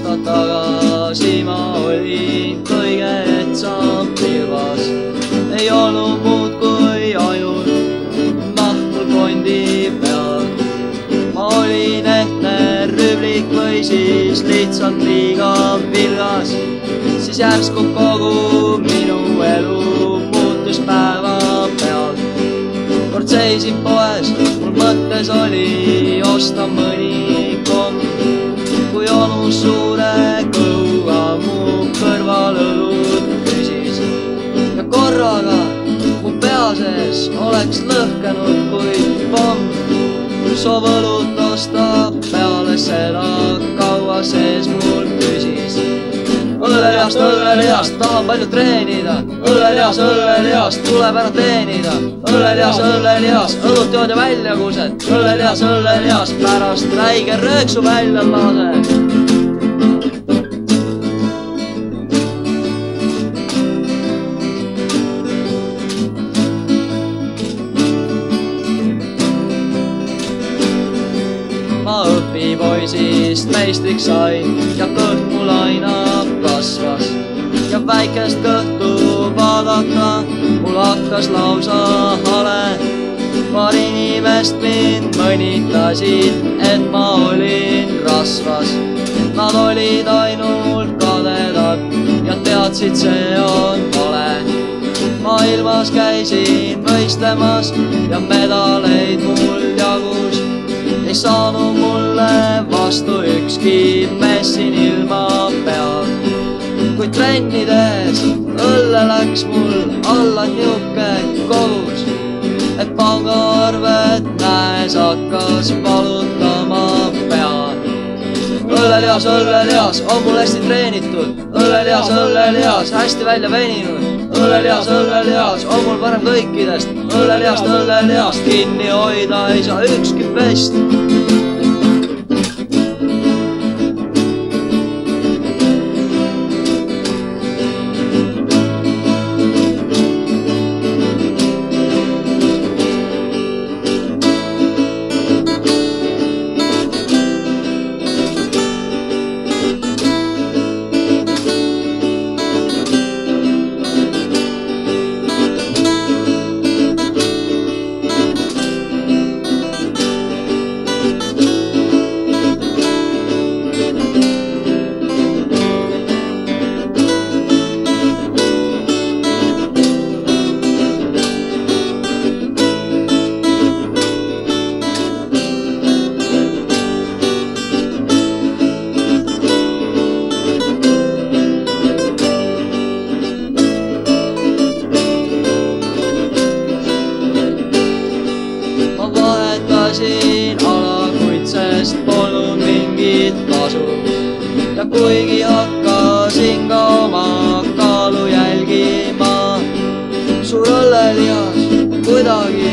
tagasi ma olin kõige etsam pilvas. ei olnud muud kui ainult nahk mul kondi peal. ma olin ehtne rüblik või siis lihtsalt liiga vilgas. siis järsku kogu minu elu muutus päevapealt. kord seisin poes, mul mõttes oli osta mõni kui onu suure kõuga mu kõrval õlut küsis. ja korraga mu pea sees oleks lõhkenud kui pomm. soov õlut osta peale seda kaua sees püsis. Õllelihast, õllelihast, tahan palju treenida, õllelihas, õllelihas, tuleb ära teenida. õllelihas, õllelihas, õlut jood ja väljakused, õllelihas, õllelihas, pärast räige rööksu välja lased. ma õpipoisist meistriks sain ja kõht mul aina kasvas ja väikest kõhtu vaadata mul hakkas lausa hale. paar inimest mind mõnitasid, et ma olin rasvas. Nad olid ainult kadedad ja teadsid, see on vale. maailmas käisin võistlemas ja medaleid mul jagus ei saanud mulle vastu ükski mees läks mul alla niuke kogus, et pangaarvet näes hakkas valutama pead. õllelihas, õllelihas on mul hästi treenitud, õllelihas, õllelihas hästi välja veninud õllelihas, õllelihas on mul parem kõikidest, õllelihast, õllelihast kinni hoida ei saa ükski pest. Ja kuigi hakkasin ka oma kaalu jälgima, suur õllelihas kuidagi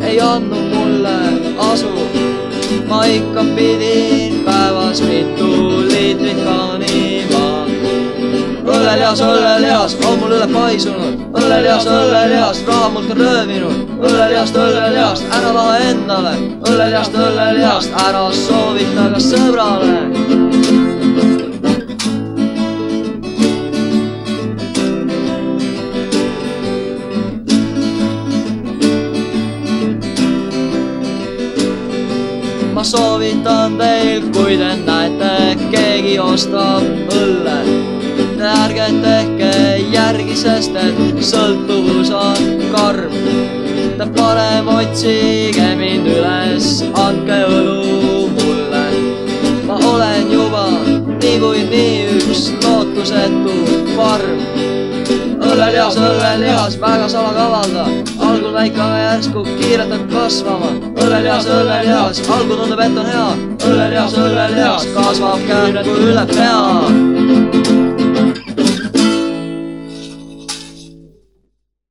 ei andnud mulle asu. ma ikka pidin päevas mitu liitrit kaanima õllelihas, õllelihas on mul üle paisunud, õllelihas, õllelihas, raha mult röövinud, õllelihast, õllelihast, ära lae endale, õllelihast, õllelihast, ära soovita ka sõbrale. Soovitan teil, kui te näete, keegi ostab õlle ärge tehke järgi, sest et sõltuvus on karm. Te parem otsige mind üles, andke õlu mulle. ma olen juba niikuinii üks lootusetu farm. Õllelihas, õllelihas, väga salakavalda, algul väike, aga järsku kiirelt hakkab kasvama. õllelihas, õllelihas, algul tundub, et on hea, õllelihas, õllelihas kasvab kähku üle pea